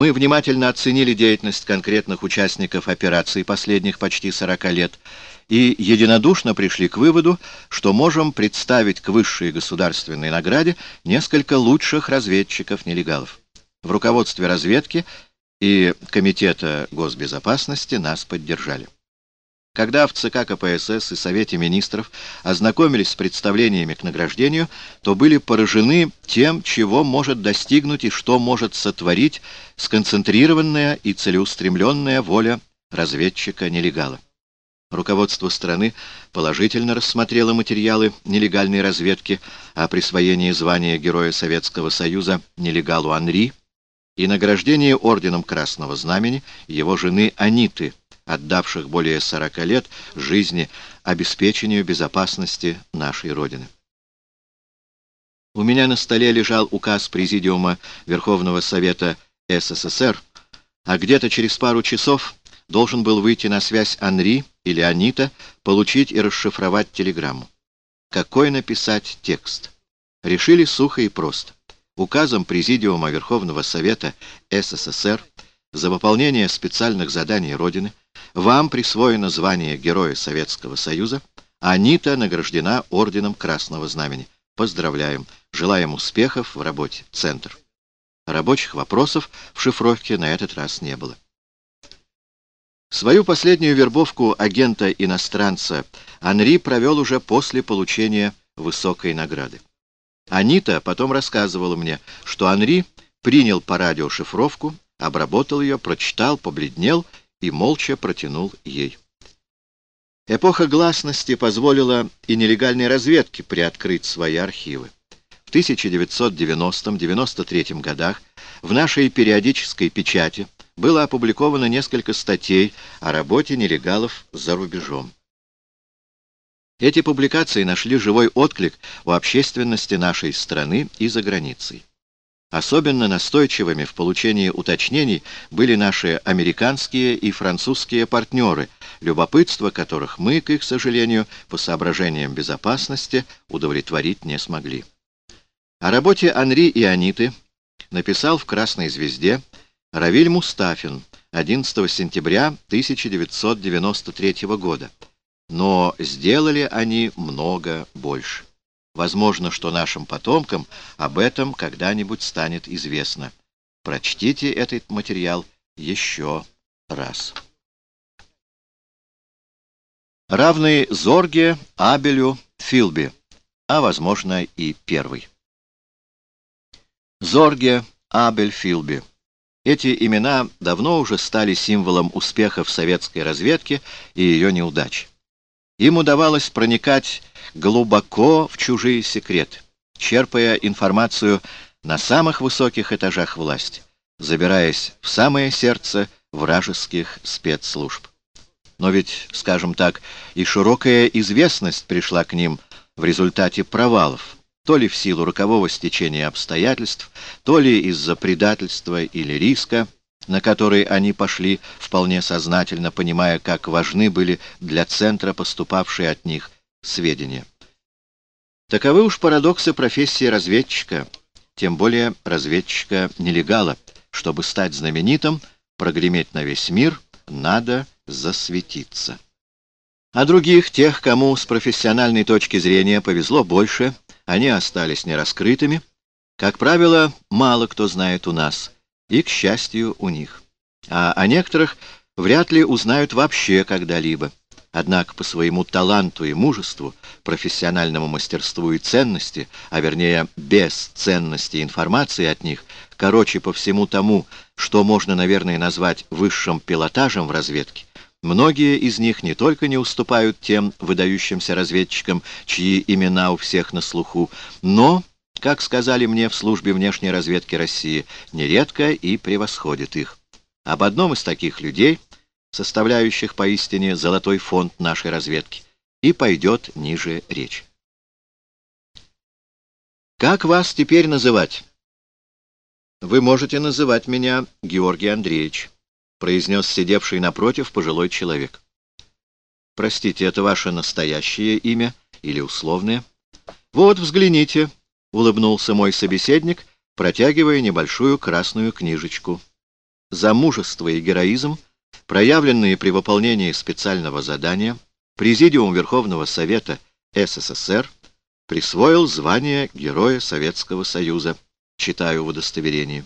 Мы внимательно оценили деятельность конкретных участников операции последних почти 40 лет и единодушно пришли к выводу, что можем представить к высшей государственной награде несколько лучших разведчиков-нелегалов. В руководстве разведки и Комитета госбезопасности нас поддержали. Когда в ЦК КПСС и Совете Министров ознакомились с представлениями к награждению, то были поражены тем, чего может достигнуть и что может сотворить сконцентрированная и целеустремленная воля разведчика-нелегала. Руководство страны положительно рассмотрело материалы нелегальной разведки о присвоении звания Героя Советского Союза нелегалу Анри и награждении Орденом Красного Знамени его жены Аниты, отдавших более 40 лет жизни обеспечению безопасности нашей Родины. У меня на столе лежал указ Президиума Верховного Совета СССР, а где-то через пару часов должен был выйти на связь Анри или Анита, получить и расшифровать телеграмму. Какой написать текст? Решили сухо и просто. Указом Президиума Верховного Совета СССР за выполнение специальных заданий Родины вам присвоено звание Героя Советского Союза, Анита награждена Орденом Красного Знамени. Поздравляем. Желаем успехов в работе. Центр. Рабочих вопросов в шифровке на этот раз не было. Свою последнюю вербовку агента-иностранца Анри провел уже после получения высокой награды. Анита потом рассказывала мне, что Анри принял по радио шифровку, обработал ее, прочитал, побледнел и молча протянул ей. Эпоха гласности позволила и нелегальной разведке приоткрыть свои архивы. В 1990-93 годах в нашей периодической печати было опубликовано несколько статей о работе нелегалов за рубежом. Эти публикации нашли живой отклик у общественности нашей страны и за границей. Особенно настойчивыми в получении уточнений были наши американские и французские партнеры, любопытство которых мы, к их сожалению, по соображениям безопасности удовлетворить не смогли. О работе Анри и Аниты написал в «Красной звезде» Равиль Мустафин 11 сентября 1993 года, но сделали они много больше. Возможно, что нашим потомкам об этом когда-нибудь станет известно. Прочтите этот материал еще раз. Равный Зорге, Абелю, Филби, а, возможно, и первый. Зорге, Абель, Филби. Эти имена давно уже стали символом успехов советской разведки и ее неудач. Им удавалось проникать глубоко в чужие секреты, черпая информацию на самых высоких этажах власти, забираясь в самое сердце вражеских спецслужб. Но ведь, скажем так, и широкая известность пришла к ним в результате провалов, то ли в силу рокового стечения обстоятельств, то ли из-за предательства или риска, на который они пошли вполне сознательно, понимая, как важны были для центра поступавшие от них сведения. Таковы уж парадоксы профессии разведчика, тем более разведчика-нелегала. Чтобы стать знаменитым, прогреметь на весь мир, надо засветиться. А других, тех, кому с профессиональной точки зрения повезло больше, они остались нераскрытыми, как правило, мало кто знает у нас, и, к счастью, у них. А о некоторых вряд ли узнают вообще когда-либо. Однако по своему таланту и мужеству, профессиональному мастерству и ценности, а вернее без ценности информации от них, короче по всему тому, что можно, наверное, назвать высшим пилотажем в разведке, многие из них не только не уступают тем выдающимся разведчикам, чьи имена у всех на слуху, но, как сказали мне в службе внешней разведки России, нередко и превосходят их. Об одном из таких людей — составляющих поистине золотой фонд нашей разведки, и пойдет ниже речь. Как вас теперь называть? Вы можете называть меня Георгий Андреевич, произнес сидевший напротив пожилой человек. Простите, это ваше настоящее имя или условное? Вот, взгляните, улыбнулся мой собеседник, протягивая небольшую красную книжечку. за мужество и героизм, проявленные при выполнении специального задания, Президиум Верховного Совета СССР присвоил звание Героя Советского Союза. Читаю в удостоверении.